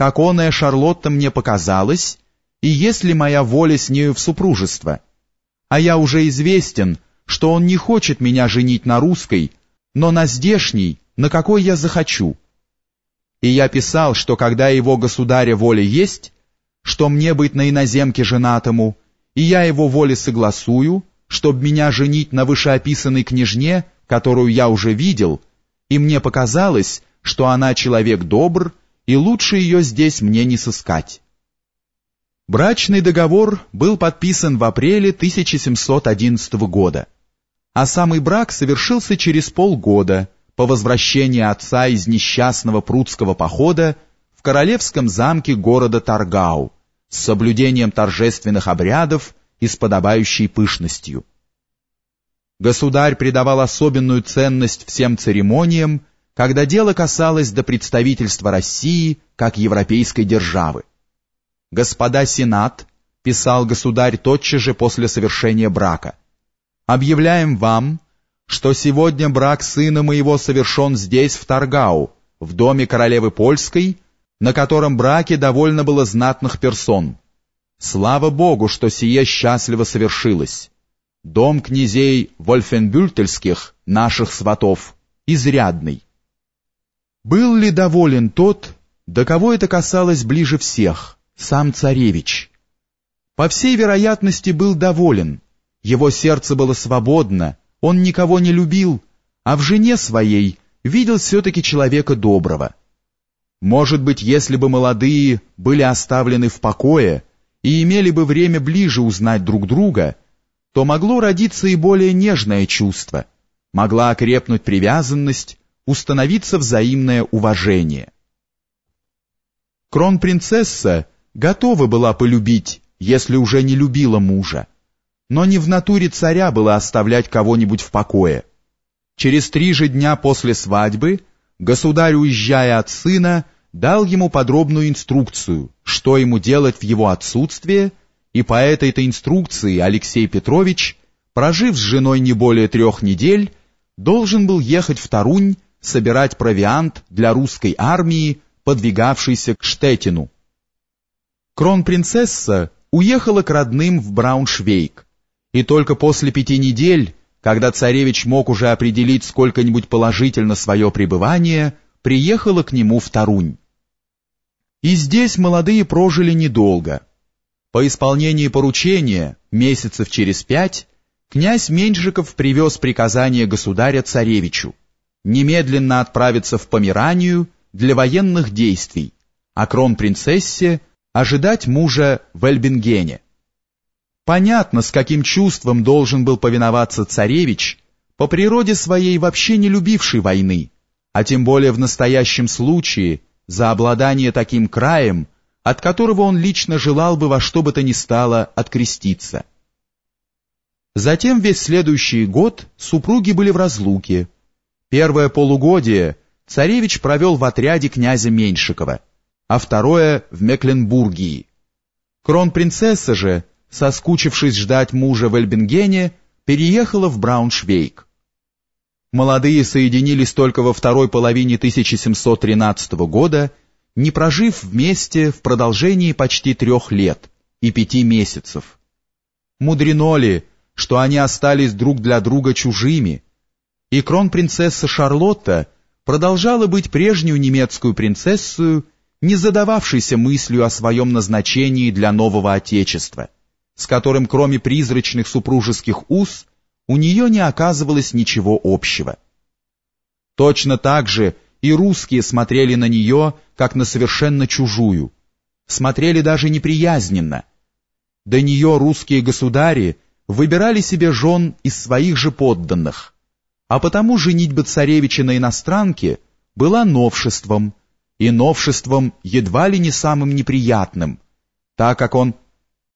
как оная Шарлотта мне показалась, и если моя воля с нею в супружество. А я уже известен, что он не хочет меня женить на русской, но на здешней, на какой я захочу. И я писал, что когда его государя воля есть, что мне быть на иноземке женатому, и я его воле согласую, чтоб меня женить на вышеописанной княжне, которую я уже видел, и мне показалось, что она человек добр, и лучше ее здесь мне не сыскать. Брачный договор был подписан в апреле 1711 года, а самый брак совершился через полгода по возвращении отца из несчастного прудского похода в королевском замке города Таргау с соблюдением торжественных обрядов и с подобающей пышностью. Государь придавал особенную ценность всем церемониям, когда дело касалось до представительства России как европейской державы. «Господа Сенат», — писал государь тотчас же после совершения брака, «объявляем вам, что сегодня брак сына моего совершен здесь, в Таргау, в доме королевы Польской, на котором браке довольно было знатных персон. Слава Богу, что сие счастливо совершилось. Дом князей Вольфенбюльтельских, наших сватов, изрядный. Был ли доволен тот, до кого это касалось ближе всех, сам царевич? По всей вероятности был доволен, его сердце было свободно, он никого не любил, а в жене своей видел все-таки человека доброго. Может быть, если бы молодые были оставлены в покое и имели бы время ближе узнать друг друга, то могло родиться и более нежное чувство, могла окрепнуть привязанность, установиться взаимное уважение. Кронпринцесса готова была полюбить, если уже не любила мужа, но не в натуре царя было оставлять кого-нибудь в покое. Через три же дня после свадьбы государь, уезжая от сына, дал ему подробную инструкцию, что ему делать в его отсутствие, и по этой-то инструкции Алексей Петрович, прожив с женой не более трех недель, должен был ехать в Тарунь собирать провиант для русской армии, подвигавшейся к Штетину. Кронпринцесса уехала к родным в Брауншвейг, и только после пяти недель когда царевич мог уже определить сколько-нибудь положительно свое пребывание, приехала к нему в Тарунь. И здесь молодые прожили недолго. По исполнении поручения, месяцев через пять, князь Меньшиков привез приказание государя-царевичу немедленно отправиться в Померанию для военных действий, а кронпринцессе ожидать мужа в Эльбингене. Понятно, с каким чувством должен был повиноваться царевич, по природе своей вообще не любивший войны, а тем более в настоящем случае за обладание таким краем, от которого он лично желал бы во что бы то ни стало откреститься. Затем весь следующий год супруги были в разлуке. Первое полугодие царевич провел в отряде князя Меньшикова, а второе в Мекленбургии. Кронпринцесса же соскучившись ждать мужа в Эльбингене, переехала в Брауншвейг. Молодые соединились только во второй половине 1713 года, не прожив вместе в продолжении почти трех лет и пяти месяцев. Мудрено ли, что они остались друг для друга чужими, и кронпринцесса Шарлотта продолжала быть прежнюю немецкую принцессою, не задававшейся мыслью о своем назначении для нового отечества с которым кроме призрачных супружеских уз у нее не оказывалось ничего общего. Точно так же и русские смотрели на нее, как на совершенно чужую, смотрели даже неприязненно. До нее русские государи выбирали себе жен из своих же подданных, а потому женитьба царевича на иностранке была новшеством, и новшеством едва ли не самым неприятным, так как он